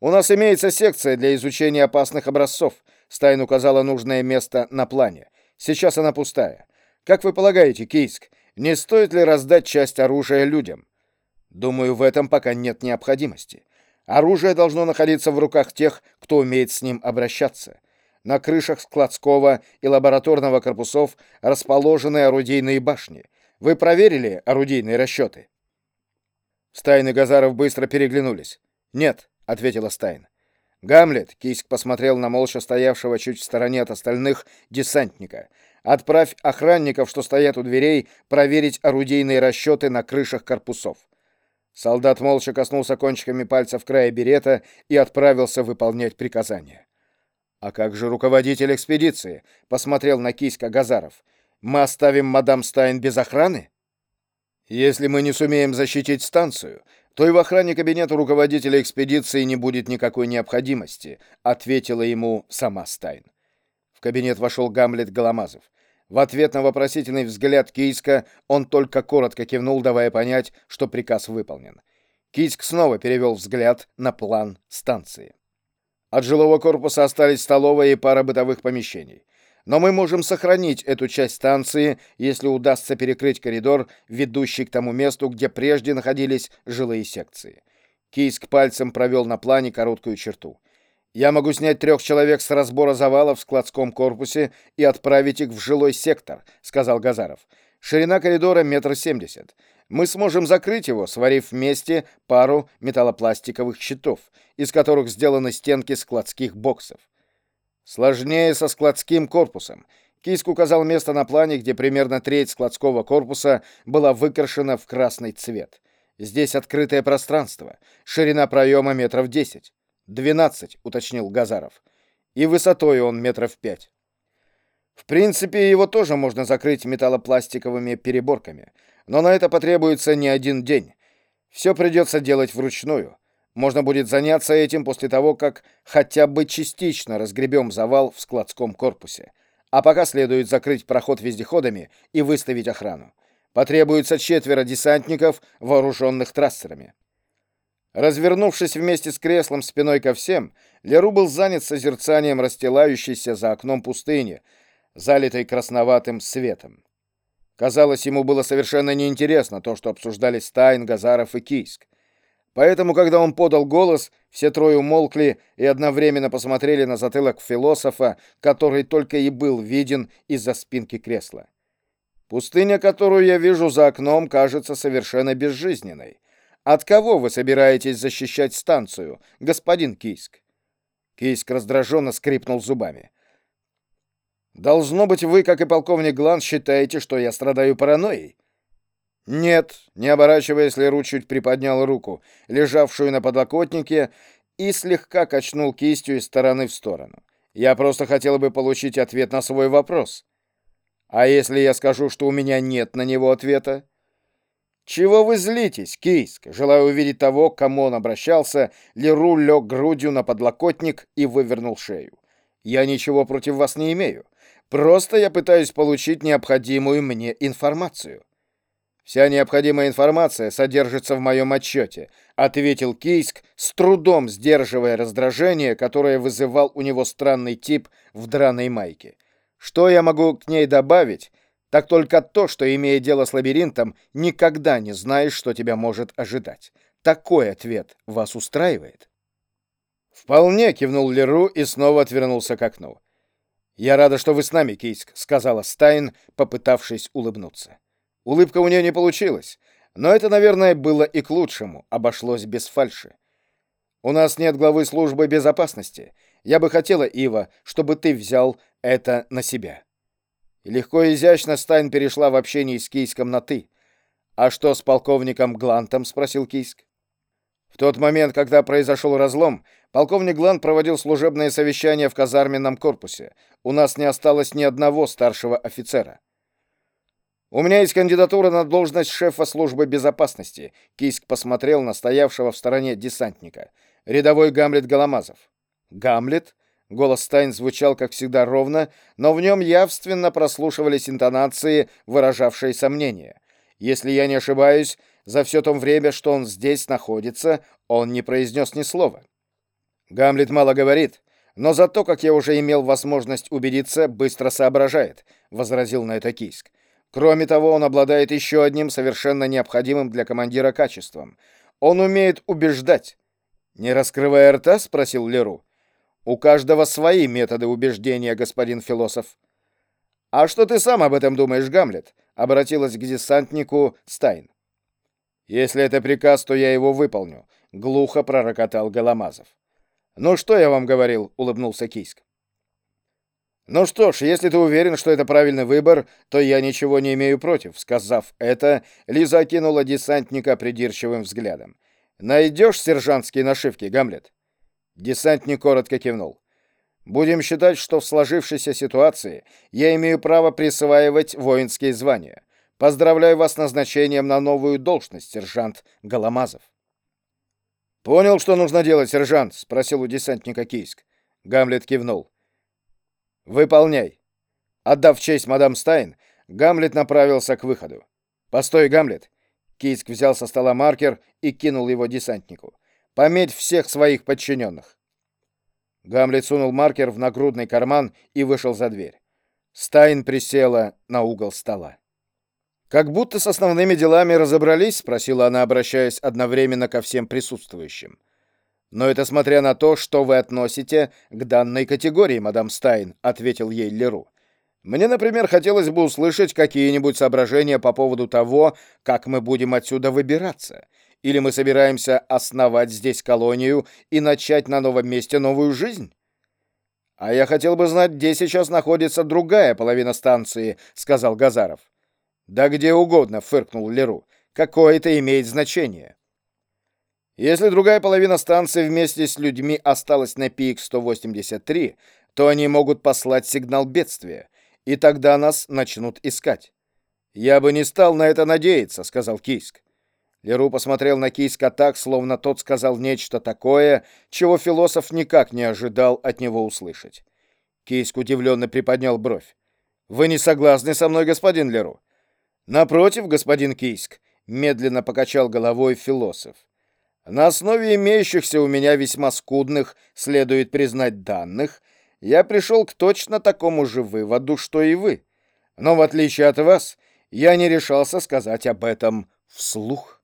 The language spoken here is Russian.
У нас имеется секция для изучения опасных образцов. Стайн указала нужное место на плане. Сейчас она пустая. Как вы полагаете, Кийск, не стоит ли раздать часть оружия людям? Думаю, в этом пока нет необходимости. Оружие должно находиться в руках тех, кто умеет с ним обращаться. На крышах складского и лабораторного корпусов расположены орудийные башни. Вы проверили орудийные расчеты? Стайн и Газаров быстро переглянулись. «Нет», — ответила Стайн. «Гамлет», — Кийск посмотрел на молча стоявшего чуть в стороне от остальных десантника, «отправь охранников, что стоят у дверей, проверить орудийные расчеты на крышах корпусов». Солдат молча коснулся кончиками пальцев края берета и отправился выполнять приказания. «А как же руководитель экспедиции?» — посмотрел на Киська Газаров. «Мы оставим мадам Стайн без охраны?» «Если мы не сумеем защитить станцию, то и в охране кабинета руководителя экспедиции не будет никакой необходимости», — ответила ему сама Стайн. В кабинет вошел Гамлет Голомазов. В ответ на вопросительный взгляд Кийска он только коротко кивнул, давая понять, что приказ выполнен. Кийск снова перевел взгляд на план станции. От жилого корпуса остались столовая и пара бытовых помещений. Но мы можем сохранить эту часть станции, если удастся перекрыть коридор, ведущий к тому месту, где прежде находились жилые секции. Кийск пальцем провел на плане короткую черту. Я могу снять трех человек с разбора завалов в складском корпусе и отправить их в жилой сектор, сказал Газаров. Ширина коридора метр семьдесят. Мы сможем закрыть его, сварив вместе пару металлопластиковых щитов, из которых сделаны стенки складских боксов. Сложнее со складским корпусом. Киск указал место на плане, где примерно треть складского корпуса была выкрашена в красный цвет. Здесь открытое пространство, ширина проема метров десять. «Двенадцать», — уточнил Газаров. «И высотой он метров пять». В принципе, его тоже можно закрыть металлопластиковыми переборками, но на это потребуется не один день. Все придется делать вручную. Можно будет заняться этим после того, как хотя бы частично разгребем завал в складском корпусе. А пока следует закрыть проход вездеходами и выставить охрану. Потребуется четверо десантников, вооруженных трассерами. Развернувшись вместе с креслом спиной ко всем, Леру был занят созерцанием расстилающейся за окном пустыни, залитой красноватым светом. Казалось, ему было совершенно неинтересно то, что обсуждали Стайн, Газаров и Кийск. Поэтому, когда он подал голос, все трое умолкли и одновременно посмотрели на затылок философа, который только и был виден из-за спинки кресла. Пустыня, которую я вижу за окном, кажется совершенно безжизненной. От кого вы собираетесь защищать станцию, господин Кийск? Кийск раздраженно скрипнул зубами. Должно быть, вы, как и полковник Глан, считаете, что я страдаю паранойей? Нет, не оборачиваясь, Леру чуть приподнял руку, лежавшую на подлокотнике, и слегка качнул кистью из стороны в сторону. Я просто хотел бы получить ответ на свой вопрос. А если я скажу, что у меня нет на него ответа? «Чего вы злитесь, Кийск?» Желая увидеть того, к кому он обращался, Леру лег грудью на подлокотник и вывернул шею. «Я ничего против вас не имею. Просто я пытаюсь получить необходимую мне информацию». «Вся необходимая информация содержится в моем отчете», — ответил Кийск, с трудом сдерживая раздражение, которое вызывал у него странный тип в драной майке. «Что я могу к ней добавить?» так только то, что, имея дело с лабиринтом, никогда не знаешь, что тебя может ожидать. Такой ответ вас устраивает? «Вполне», — кивнул Леру и снова отвернулся к окну. «Я рада, что вы с нами, Кийск», — сказала Стайн, попытавшись улыбнуться. Улыбка у нее не получилась, но это, наверное, было и к лучшему, обошлось без фальши. «У нас нет главы службы безопасности. Я бы хотела, Ива, чтобы ты взял это на себя». Легко и изящно Стайн перешла в общение с Кийском на «ты». «А что с полковником Глантом?» — спросил Кийск. В тот момент, когда произошел разлом, полковник Глант проводил служебное совещание в казарменном корпусе. У нас не осталось ни одного старшего офицера. «У меня есть кандидатура на должность шефа службы безопасности», — Кийск посмотрел на стоявшего в стороне десантника. «Рядовой Гамлет Голомазов». «Гамлет?» Голос Стайн звучал, как всегда, ровно, но в нем явственно прослушивались интонации, выражавшие сомнения. Если я не ошибаюсь, за все то время, что он здесь находится, он не произнес ни слова. Гамлет мало говорит, но зато, как я уже имел возможность убедиться, быстро соображает, возразил на это Кийск. Кроме того, он обладает еще одним совершенно необходимым для командира качеством. Он умеет убеждать. Не раскрывая рта, спросил Леру. У каждого свои методы убеждения, господин философ. А что ты сам об этом думаешь, Гамлет? Обратилась к десантнику Стайн. Если это приказ, то я его выполню, глухо пророкотал Голомазов. Ну что я вам говорил, улыбнулся Кийск. «Ну что ж, если ты уверен, что это правильный выбор, то я ничего не имею против», — сказав это, Лиза окинула десантника придирчивым взглядом. «Найдешь сержантские нашивки, Гамлет?» Десантник коротко кивнул. «Будем считать, что в сложившейся ситуации я имею право присваивать воинские звания. Поздравляю вас с назначением на новую должность, сержант Голомазов». «Понял, что нужно делать, сержант?» — спросил у десантника Кийск. Гамлет кивнул. «Выполняй». Отдав честь мадам Стайн, Гамлет направился к выходу. «Постой, Гамлет!» Кийск взял со стола маркер и кинул его десантнику. «Пометь всех своих подчиненных». Гамлет сунул маркер в нагрудный карман и вышел за дверь. Стайн присела на угол стола. «Как будто с основными делами разобрались?» — спросила она, обращаясь одновременно ко всем присутствующим. «Но это смотря на то, что вы относите к данной категории, мадам Стайн», — ответил ей Леру. «Мне, например, хотелось бы услышать какие-нибудь соображения по поводу того, как мы будем отсюда выбираться. Или мы собираемся основать здесь колонию и начать на новом месте новую жизнь?» «А я хотел бы знать, где сейчас находится другая половина станции», — сказал Газаров. «Да где угодно», — фыркнул Леру. «Какое это имеет значение?» Если другая половина станции вместе с людьми осталась на пик 183, то они могут послать сигнал бедствия, и тогда нас начнут искать. «Я бы не стал на это надеяться», — сказал Кийск. Леру посмотрел на Кийска так, словно тот сказал нечто такое, чего философ никак не ожидал от него услышать. Кийск удивленно приподнял бровь. «Вы не согласны со мной, господин Леру?» «Напротив, господин Кийск», — медленно покачал головой философ. На основе имеющихся у меня весьма скудных, следует признать, данных, я пришел к точно такому же выводу, что и вы. Но в отличие от вас, я не решался сказать об этом вслух.